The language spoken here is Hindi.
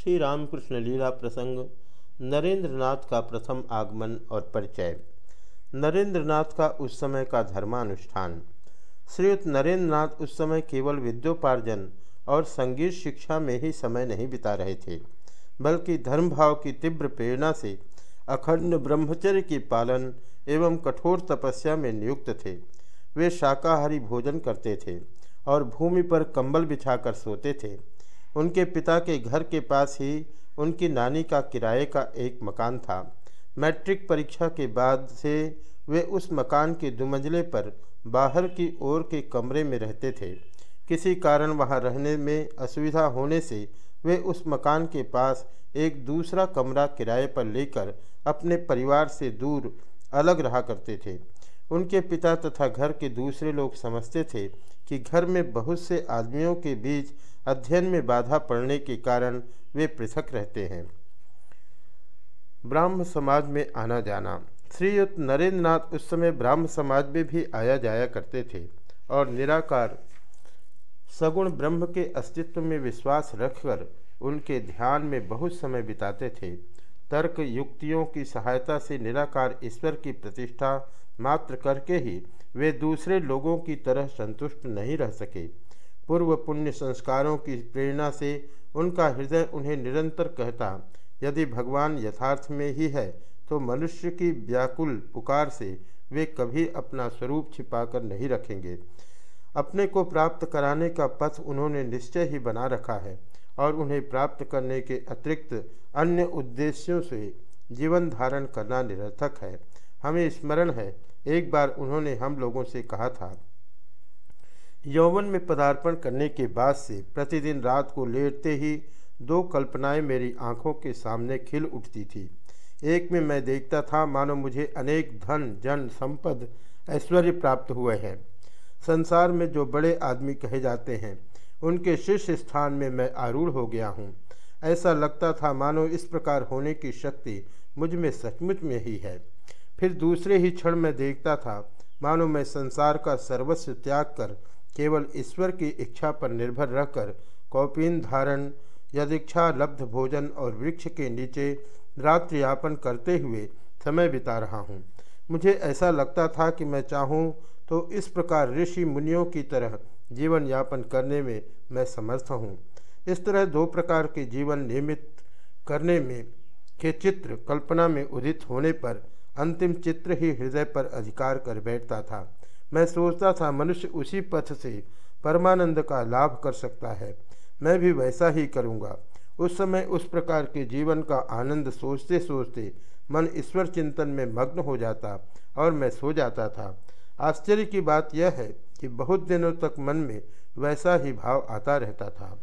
श्री रामकृष्ण लीला प्रसंग, नरेंद्रनाथ का प्रथम आगमन और परिचय। नरेंद्रनाथ का उस समय का धर्मानुष्ठान। श्रीयुक्त नरेंद्रनाथ उस समय केवल विद्योपार्जन और संगीत शिक्षा में ही समय नहीं बिता रहे थे, बल्कि धर्म भाव की तीव्र प्रेरणा से अखंड ब्रह्मचर्य की पालन एवं कठोर तपस्या में नियुक्त थे। वे शाकाहारी भोजन करते थे और भूमि पर कंबल बिछाकर सोते थे। उनके पिता के घर के पास ही उनकी नानी का किराए का एक मकान था। मैट्रिक परीक्षा के बाद से वे उस मकान के दुमंजले पर बाहर की ओर के कमरे में रहते थे। किसी कारण वहाँ रहने में असुविधा होने से वे उस मकान के पास एक दूसरा कमरा किराए पर लेकर अपने परिवार से दूर अलग रहा करते थे। उनके पिता तथा घर के दूसरे लोग समझते थे कि घर में बहुत से आदमियों के बीच अध्ययन में बाधा पड़ने के कारण वे पृथक रहते हैं। ब्राह्म समाज में आना जाना। श्रीयुक्त नरेंद्र नाथ उस समय ब्राह्म समाज में भी आया जाया करते थे और निराकार, सगुण ब्रह्म के अस्तित्व में विश्वास रखकर उनके ध्यान में बहुत समय बिताते थे। तर्क युक्तियों की सहायता से निराकार ईश्वर की प्रतिष्ठा मात्र करके ही वे दूसरे लोगों की तरह संतुष्ट नहीं रह सके। पूर्व पुण्य संस्कारों की प्रेरणा से उनका हृदय उन्हें निरंतर कहता, यदि भगवान यथार्थ में ही है तो मनुष्य की व्याकुल पुकार से वे कभी अपना स्वरूप छिपाकर नहीं रखेंगे। अपने को प्राप्त कराने का पथ उन्होंने निश्चय ही बना रखा है। और उन्हें प्राप्त करने के अतिरिक्त अन्य उद्देश्यों से जीवन धारण करना निरर्थक है। हमें स्मरण है, एक बार उन्होंने हम लोगों से कहा था, यौवन में पदार्पण करने के बाद से प्रतिदिन रात को लेटते ही दो कल्पनाएँ मेरी आँखों के सामने खिल उठती थी। एक में मैं देखता था, मानो मुझे अनेक धन, जन, संपद, ऐश्वर्य प्राप्त हुए हैं। संसार में जो बड़े आदमी कहे जाते हैं उनके शीर्ष स्थान में मैं आरूढ़ हो गया हूँ। ऐसा लगता था, मानो इस प्रकार होने की शक्ति मुझमें सचमुच में ही है। फिर दूसरे ही क्षण में देखता था, मानो मैं संसार का सर्वस्व त्याग कर केवल ईश्वर की इच्छा पर निर्भर रहकर कौपीन धारण, यदीक्षा, लब्ध भोजन और वृक्ष के नीचे रात्रि यापन करते हुए समय बिता रहा हूँ। मुझे ऐसा लगता था कि मैं चाहूँ तो इस प्रकार ऋषि मुनियों की तरह जीवन यापन करने में मैं समर्थ हूँ। इस तरह दो प्रकार के जीवन नियमित करने में के चित्र कल्पना में उदित होने पर अंतिम चित्र ही हृदय पर अधिकार कर बैठता था। मैं सोचता था, मनुष्य उसी पथ से परमानंद का लाभ कर सकता है। मैं भी वैसा ही करूँगा। उस समय उस प्रकार के जीवन का आनंद सोचते सोचते मन ईश्वर चिंतन में मग्न हो जाता और मैं सो जाता था। आश्चर्य की बात यह है कि बहुत दिनों तक मन में वैसा ही भाव आता रहता था।